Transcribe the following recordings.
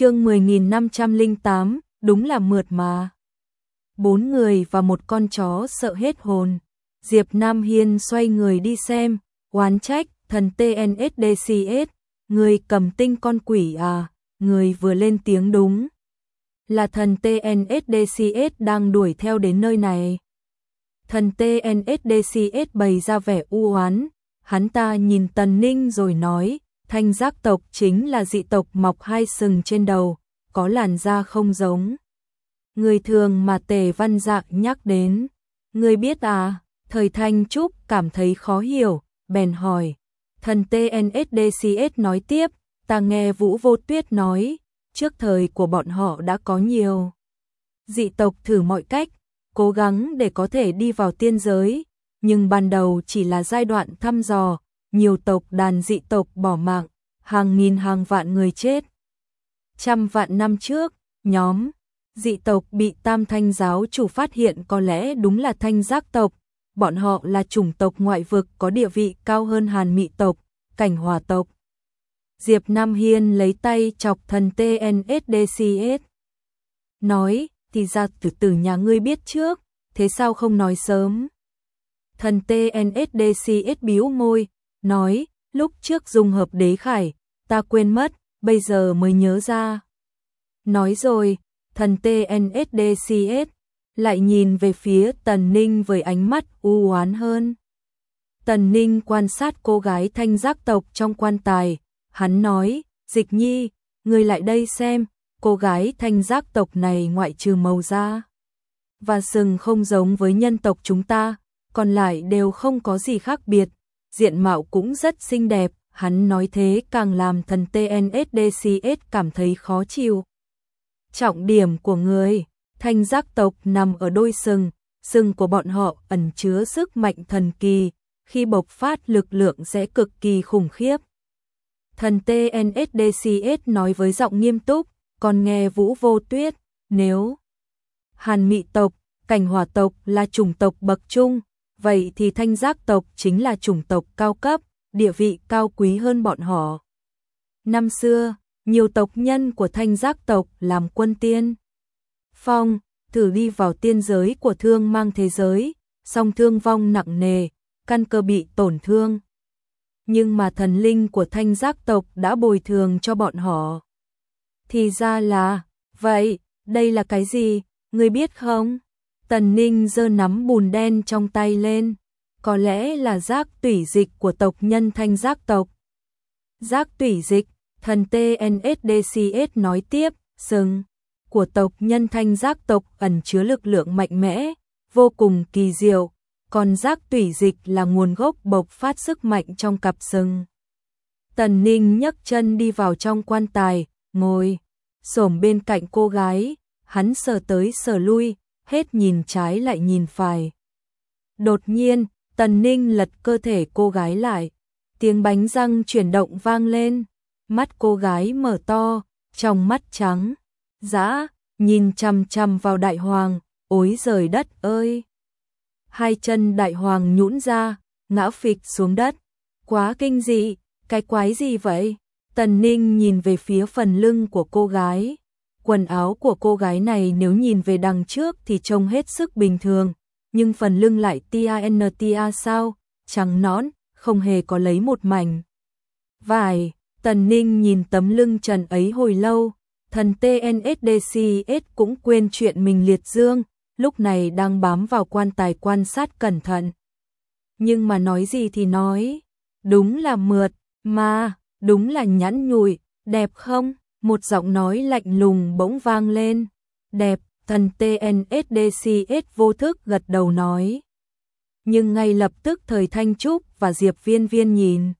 chương 10.508, đúng là mượt mà. Bốn người và một con chó sợ hết hồn. Diệp Nam Hiên xoay người đi xem, oán trách, thần TNSDCS, người cầm tinh con quỷ à, người vừa lên tiếng đúng. Là thần TNSDCS đang đuổi theo đến nơi này. Thần TNSDCS bày ra vẻ u oán, hắn ta nhìn Tần Ninh rồi nói, thanh giác tộc chính là dị tộc mọc hai sừng trên đầu, có làn da không giống. Người thường mà tề văn dạng nhắc đến. Người biết à, thời thanh trúc cảm thấy khó hiểu, bèn hỏi. Thần TNSDCS nói tiếp, ta nghe Vũ Vô Tuyết nói, trước thời của bọn họ đã có nhiều. Dị tộc thử mọi cách, cố gắng để có thể đi vào tiên giới, nhưng ban đầu chỉ là giai đoạn thăm dò, nhiều tộc đàn dị tộc bỏ mạng, hàng nghìn hàng vạn người chết. Trăm vạn năm trước, nhóm dị tộc bị tam thanh giáo chủ phát hiện có lẽ đúng là thanh giác tộc, bọn họ là chủng tộc ngoại vực có địa vị cao hơn hàn mị tộc, cảnh hòa tộc. Diệp Nam Hiên lấy tay chọc thần TNSDCS. Nói, thì ra từ từ nhà ngươi biết trước, thế sao không nói sớm? Thần TNSDCS biếu môi, nói, lúc trước dùng hợp đế khải, ta quên mất, bây giờ mới nhớ ra. Nói rồi, thần TNSDCS lại nhìn về phía Tần Ninh với ánh mắt u oán hơn. Tần Ninh quan sát cô gái thanh giác tộc trong quan tài, hắn nói, dịch nhi, người lại đây xem, cô gái thanh giác tộc này ngoại trừ màu da. Và sừng không giống với nhân tộc chúng ta, còn lại đều không có gì khác biệt, diện mạo cũng rất xinh đẹp, hắn nói thế càng làm thần TNSDCS cảm thấy khó chịu. Trọng điểm của người, thanh giác tộc nằm ở đôi sừng, sừng của bọn họ ẩn chứa sức mạnh thần kỳ, khi bộc phát lực lượng sẽ cực kỳ khủng khiếp. Thần TNSDCS nói với giọng nghiêm túc, còn nghe Vũ Vô Tuyết, nếu Hàn Mị tộc, Cảnh Hỏa tộc là chủng tộc bậc trung, vậy thì Thanh Giác tộc chính là chủng tộc cao cấp, địa vị cao quý hơn bọn họ. Năm xưa, nhiều tộc nhân của Thanh Giác tộc làm quân tiên. Phong, thử đi vào tiên giới của thương mang thế giới, song thương vong nặng nề, căn cơ bị tổn thương. Nhưng mà thần linh của thanh giác tộc đã bồi thường cho bọn họ. Thì ra là, vậy, đây là cái gì, ngươi biết không? Tần Ninh giơ nắm bùn đen trong tay lên, có lẽ là giác tủy dịch của tộc nhân thanh giác tộc. Giác tủy dịch, thần TNSDCS nói tiếp, sừng của tộc nhân thanh giác tộc ẩn chứa lực lượng mạnh mẽ, vô cùng kỳ diệu, còn giác tủy dịch là nguồn gốc bộc phát sức mạnh trong cặp sừng. Tần Ninh nhấc chân đi vào trong quan tài, ngồi, xổm bên cạnh cô gái, hắn sờ tới sờ lui, hết nhìn trái lại nhìn phải. Đột nhiên, Tần Ninh lật cơ thể cô gái lại, tiếng bánh răng chuyển động vang lên, mắt cô gái mở to, trong mắt trắng, dã, nhìn chằm chằm vào đại hoàng, ối giời đất ơi hai chân đại hoàng nhũn ra, ngã phịch xuống đất. Quá kinh dị, cái quái gì vậy? Tần Ninh nhìn về phía phần lưng của cô gái. Quần áo của cô gái này nếu nhìn về đằng trước thì trông hết sức bình thường, nhưng phần lưng lại tia sao, trắng nõn, không hề có lấy một mảnh. Vài, Tần Ninh nhìn tấm lưng trần ấy hồi lâu, thần TNSDCS cũng quên chuyện mình liệt dương, lúc này đang bám vào quan tài quan sát cẩn thận. Nhưng mà nói gì thì nói, đúng là mượt, mà, đúng là nhẵn nhụi, đẹp không? Một giọng nói lạnh lùng bỗng vang lên. Đẹp, thần TNSDCS vô thức gật đầu nói. Nhưng ngay lập tức thời Thanh Trúc và Diệp Viên Viên nhìn.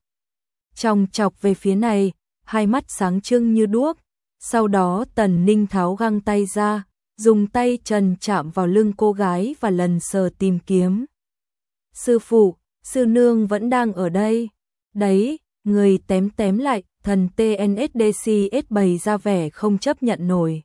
Trong chọc về phía này, hai mắt sáng trưng như đuốc. Sau đó Tần Ninh tháo găng tay ra, dùng tay trần chạm vào lưng cô gái và lần sờ tìm kiếm. Sư phụ, sư nương vẫn đang ở đây. Đấy, người tém tém lại, thần TNSDCS bày ra vẻ không chấp nhận nổi.